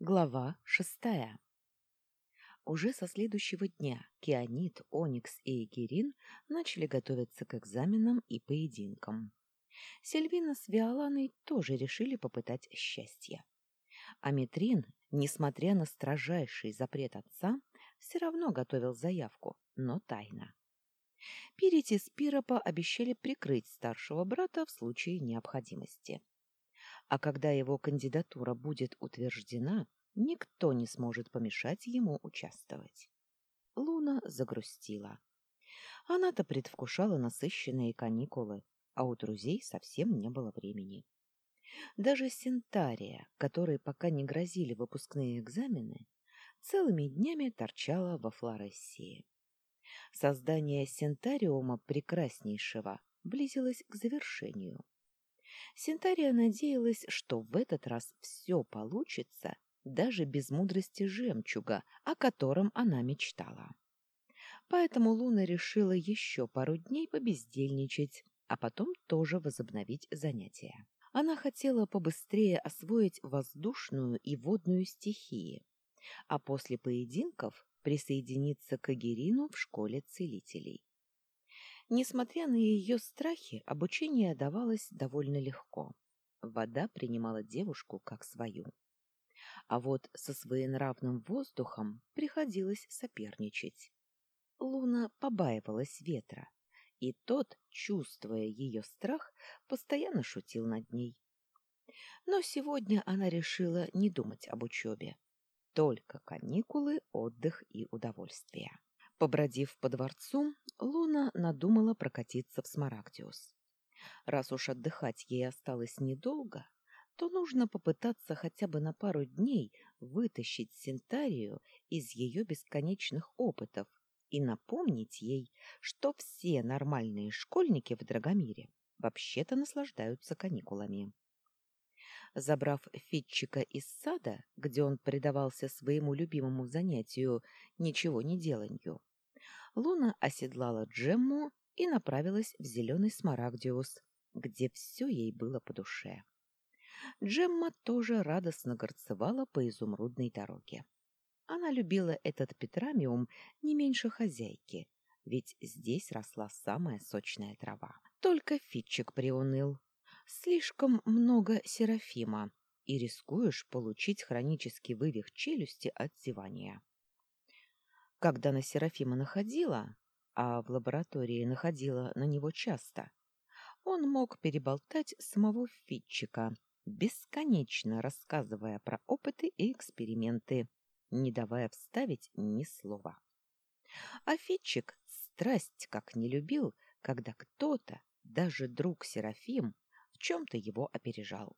Глава шестая Уже со следующего дня Кианит, Оникс и Эгерин начали готовиться к экзаменам и поединкам. Сильвина с Виоланой тоже решили попытать счастье. А Метрин, несмотря на строжайший запрет отца, все равно готовил заявку, но тайно. Пирити и Спиропа обещали прикрыть старшего брата в случае необходимости а когда его кандидатура будет утверждена, никто не сможет помешать ему участвовать. Луна загрустила. Она-то предвкушала насыщенные каникулы, а у друзей совсем не было времени. Даже Синтария, которой пока не грозили выпускные экзамены, целыми днями торчала во Флорессии. Создание Синтариума прекраснейшего близилось к завершению. Синтария надеялась, что в этот раз все получится, даже без мудрости жемчуга, о котором она мечтала. Поэтому Луна решила еще пару дней побездельничать, а потом тоже возобновить занятия. Она хотела побыстрее освоить воздушную и водную стихии, а после поединков присоединиться к Агерину в школе целителей. Несмотря на ее страхи, обучение давалось довольно легко. Вода принимала девушку как свою. А вот со своенравным воздухом приходилось соперничать. Луна побаивалась ветра, и тот, чувствуя ее страх, постоянно шутил над ней. Но сегодня она решила не думать об учебе. Только каникулы, отдых и удовольствие. Побродив по дворцу, Луна надумала прокатиться в Смарагдиус. Раз уж отдыхать ей осталось недолго, то нужно попытаться хотя бы на пару дней вытащить Синтарию из ее бесконечных опытов и напомнить ей, что все нормальные школьники в Драгомире вообще-то наслаждаются каникулами. Забрав Фитчика из сада, где он предавался своему любимому занятию ничего не деланью, Луна оседлала Джемму и направилась в зеленый Смарагдиус, где все ей было по душе. Джемма тоже радостно горцевала по изумрудной дороге. Она любила этот петрамиум не меньше хозяйки, ведь здесь росла самая сочная трава. Только Фитчик приуныл. Слишком много серафима, и рискуешь получить хронический вывих челюсти от зевания. Когда на Серафима находила, а в лаборатории находила на него часто, он мог переболтать самого Фитчика, бесконечно рассказывая про опыты и эксперименты, не давая вставить ни слова. А Фитчик страсть как не любил, когда кто-то, даже друг Серафим, в чем-то его опережал.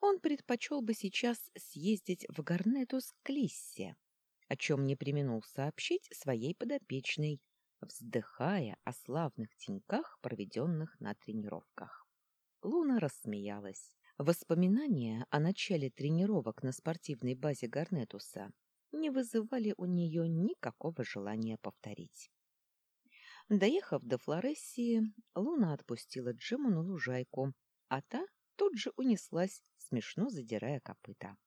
Он предпочел бы сейчас съездить в Гарнетус к Лиссе, о чем не применул сообщить своей подопечной, вздыхая о славных деньках, проведенных на тренировках. Луна рассмеялась. Воспоминания о начале тренировок на спортивной базе Гарнетуса не вызывали у нее никакого желания повторить. Доехав до Флорессии, Луна отпустила Джему на лужайку, а та тут же унеслась, смешно задирая копыта.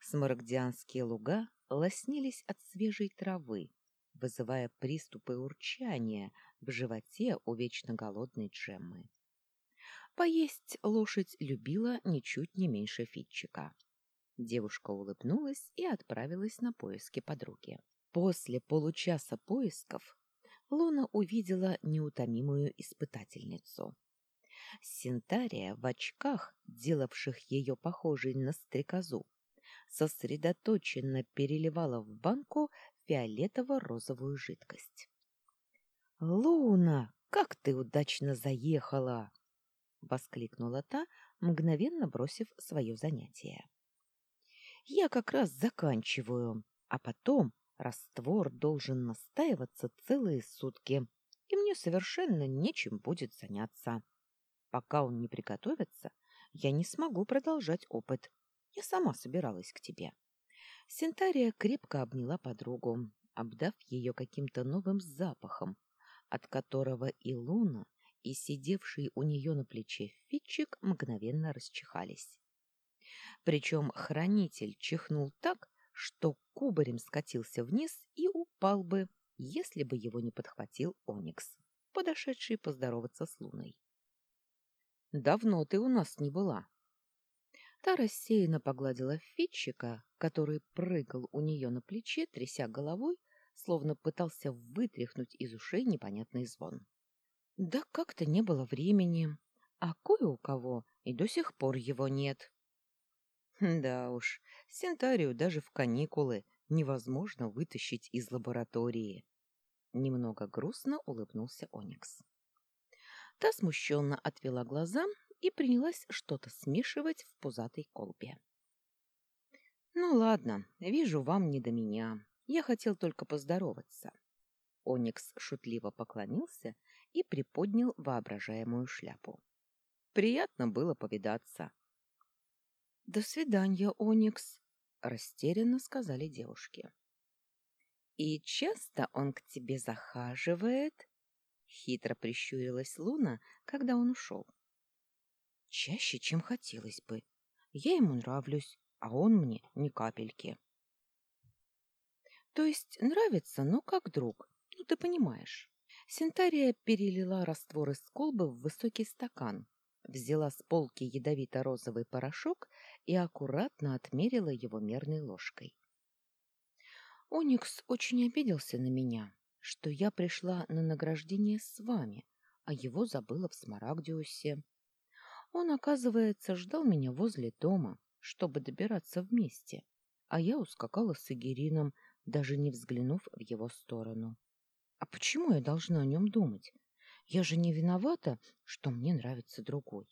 Смарагдианские луга лоснились от свежей травы, вызывая приступы урчания в животе у вечно голодной Джеммы. Поесть лошадь любила ничуть не меньше Фитчика. Девушка улыбнулась и отправилась на поиски подруги. После получаса поисков Луна увидела неутомимую испытательницу. Синтария в очках, делавших ее похожей на стрекозу, сосредоточенно переливала в банку фиолетово-розовую жидкость. «Луна, как ты удачно заехала!» — воскликнула та, мгновенно бросив свое занятие. «Я как раз заканчиваю, а потом раствор должен настаиваться целые сутки, и мне совершенно нечем будет заняться. Пока он не приготовится, я не смогу продолжать опыт, я сама собиралась к тебе. Синтария крепко обняла подругу, обдав ее каким-то новым запахом, от которого и Луна, и сидевший у нее на плече Фитчик мгновенно расчихались. Причем хранитель чихнул так, что кубарем скатился вниз и упал бы, если бы его не подхватил Оникс, подошедший поздороваться с Луной. «Давно ты у нас не была». Та рассеянно погладила Фитчика, который прыгал у нее на плече, тряся головой, словно пытался вытряхнуть из ушей непонятный звон. «Да как-то не было времени, а кое у кого и до сих пор его нет». Да уж, Сентарию даже в каникулы невозможно вытащить из лаборатории. Немного грустно улыбнулся Оникс. Та смущенно отвела глаза и принялась что-то смешивать в пузатой колбе. «Ну ладно, вижу, вам не до меня. Я хотел только поздороваться». Оникс шутливо поклонился и приподнял воображаемую шляпу. «Приятно было повидаться». «До свидания, Оникс», — растерянно сказали девушки. «И часто он к тебе захаживает?» — хитро прищурилась Луна, когда он ушел. «Чаще, чем хотелось бы. Я ему нравлюсь, а он мне ни капельки». «То есть нравится, но как друг, ну ты понимаешь». Синтария перелила раствор из колбы в высокий стакан, взяла с полки ядовито-розовый порошок и аккуратно отмерила его мерной ложкой. Оникс очень обиделся на меня, что я пришла на награждение с вами, а его забыла в Смарагдиусе. Он, оказывается, ждал меня возле дома, чтобы добираться вместе, а я ускакала с Игерином, даже не взглянув в его сторону. А почему я должна о нем думать? Я же не виновата, что мне нравится другой.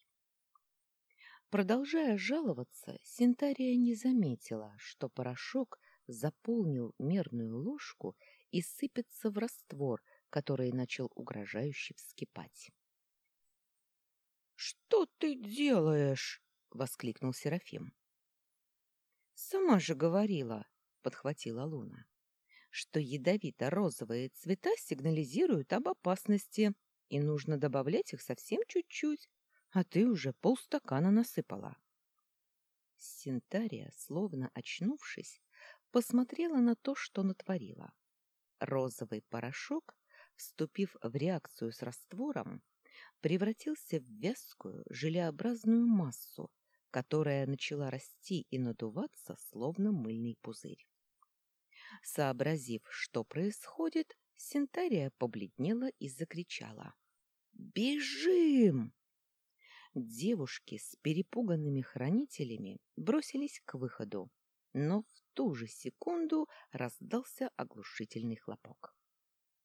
Продолжая жаловаться, Синтария не заметила, что порошок заполнил мерную ложку и сыпется в раствор, который начал угрожающе вскипать. «Что ты делаешь?» — воскликнул Серафим. «Сама же говорила», — подхватила Луна, «что ядовито-розовые цвета сигнализируют об опасности и нужно добавлять их совсем чуть-чуть, а ты уже полстакана насыпала. Синтария, словно очнувшись, посмотрела на то, что натворила. Розовый порошок, вступив в реакцию с раствором, превратился в вязкую, желеобразную массу, которая начала расти и надуваться, словно мыльный пузырь. Сообразив, что происходит, Синтария побледнела и закричала. «Бежим!» Девушки с перепуганными хранителями бросились к выходу, но в ту же секунду раздался оглушительный хлопок.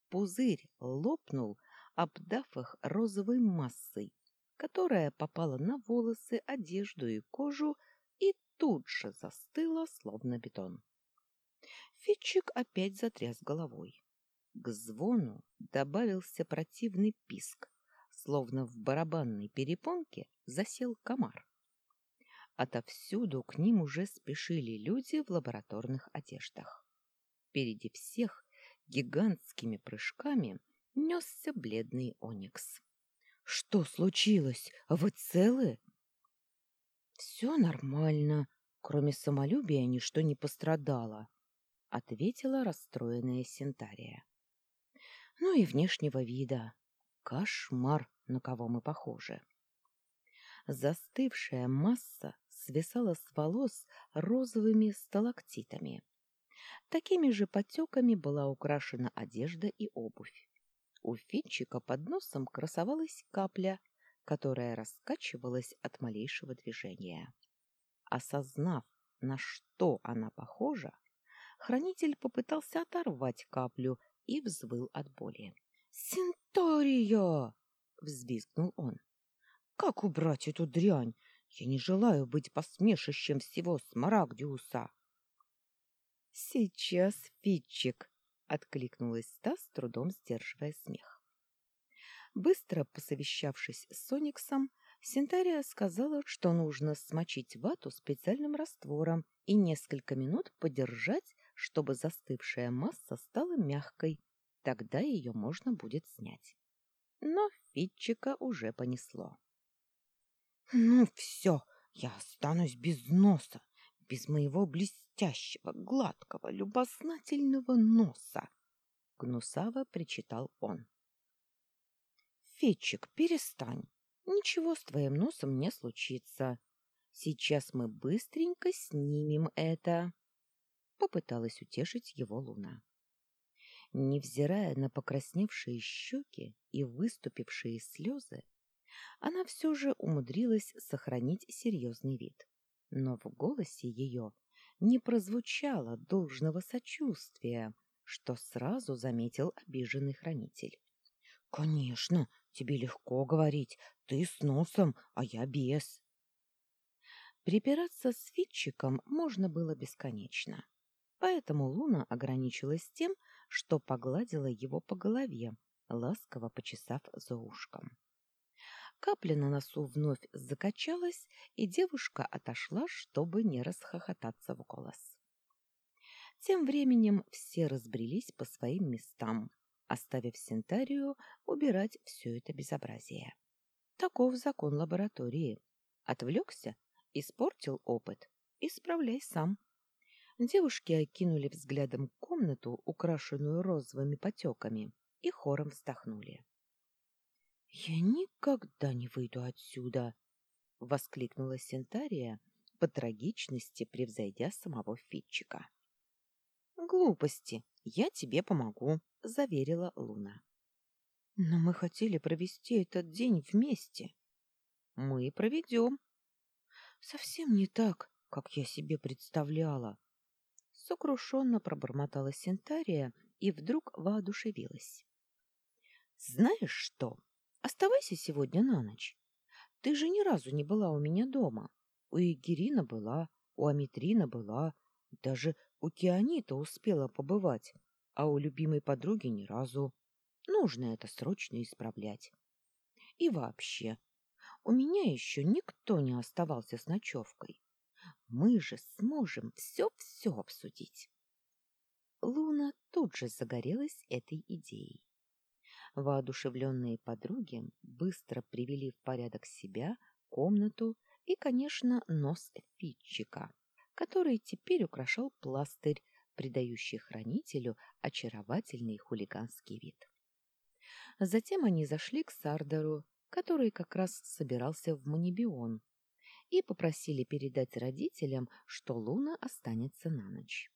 Пузырь лопнул, обдав их розовой массой, которая попала на волосы, одежду и кожу и тут же застыла, словно бетон. Фитчик опять затряс головой. К звону добавился противный писк, словно в барабанной перепонке засел комар. Отовсюду к ним уже спешили люди в лабораторных одеждах. Впереди всех гигантскими прыжками несся бледный оникс. — Что случилось? Вы целы? — Все нормально. Кроме самолюбия ничто не пострадало, — ответила расстроенная Синтария ну и внешнего вида. Кошмар, на кого мы похожи. Застывшая масса свисала с волос розовыми сталактитами. Такими же потеками была украшена одежда и обувь. У Финчика под носом красовалась капля, которая раскачивалась от малейшего движения. Осознав, на что она похожа, хранитель попытался оторвать каплю и взвыл от боли. «Синтория!» — взвизгнул он. «Как убрать эту дрянь? Я не желаю быть посмешищем всего Смарагдиуса!» «Сейчас, Фитчик!» — откликнулась та, с трудом сдерживая смех. Быстро посовещавшись с Сониксом, Синтария сказала, что нужно смочить вату специальным раствором и несколько минут подержать чтобы застывшая масса стала мягкой, тогда ее можно будет снять. Но Фитчика уже понесло. — Ну все, я останусь без носа, без моего блестящего, гладкого, любознательного носа, — гнусаво причитал он. — Фетчик, перестань. Ничего с твоим носом не случится. Сейчас мы быстренько снимем это. Попыталась утешить его Луна. Невзирая на покрасневшие щеки и выступившие слезы, она все же умудрилась сохранить серьезный вид. Но в голосе ее не прозвучало должного сочувствия, что сразу заметил обиженный хранитель. — Конечно, тебе легко говорить, ты с носом, а я без. Припираться с Фитчиком можно было бесконечно, поэтому Луна ограничилась тем, что погладила его по голове, ласково почесав за ушком. Капля на носу вновь закачалась, и девушка отошла, чтобы не расхохотаться в голос. Тем временем все разбрелись по своим местам, оставив Синтарию убирать все это безобразие. Таков закон лаборатории. Отвлекся, испортил опыт, исправляй сам. Девушки окинули взглядом комнату, украшенную розовыми потеками, и хором вздохнули. «Я никогда не выйду отсюда!» — воскликнула Сентария, по трагичности превзойдя самого Фитчика. «Глупости! Я тебе помогу!» — заверила Луна. «Но мы хотели провести этот день вместе». «Мы проведем». «Совсем не так, как я себе представляла». Сокрушенно пробормотала Сентария и вдруг воодушевилась. «Знаешь что?» Оставайся сегодня на ночь. Ты же ни разу не была у меня дома. У Егерина была, у Аметрина была, даже у Кианита успела побывать, а у любимой подруги ни разу. Нужно это срочно исправлять. И вообще, у меня еще никто не оставался с ночевкой. Мы же сможем все-все обсудить. Луна тут же загорелась этой идеей. Воодушевленные подруги быстро привели в порядок себя, комнату и, конечно, нос Фитчика, который теперь украшал пластырь, придающий хранителю очаровательный хулиганский вид. Затем они зашли к Сардеру, который как раз собирался в Манибион, и попросили передать родителям, что Луна останется на ночь.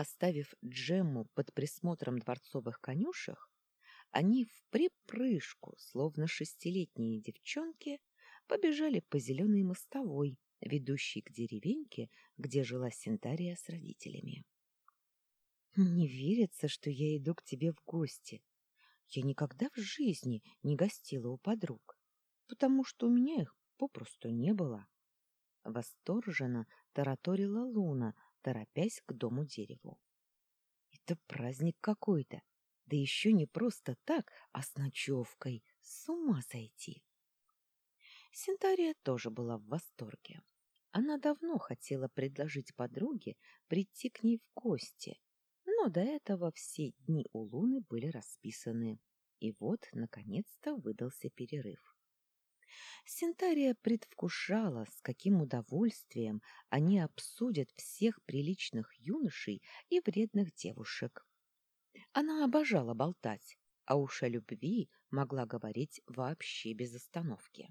Оставив Джемму под присмотром дворцовых конюшек, они в припрыжку, словно шестилетние девчонки, побежали по зеленой мостовой, ведущей к деревеньке, где жила Синтария с родителями. «Не верится, что я иду к тебе в гости. Я никогда в жизни не гостила у подруг, потому что у меня их попросту не было». Восторженно тараторила Луна, торопясь к дому-дереву. Это праздник какой-то, да еще не просто так, а с ночевкой, с ума сойти. Синтария тоже была в восторге. Она давно хотела предложить подруге прийти к ней в гости, но до этого все дни у Луны были расписаны, и вот, наконец-то, выдался перерыв. Синтария предвкушала, с каким удовольствием они обсудят всех приличных юношей и вредных девушек. Она обожала болтать, а уж о любви могла говорить вообще без остановки.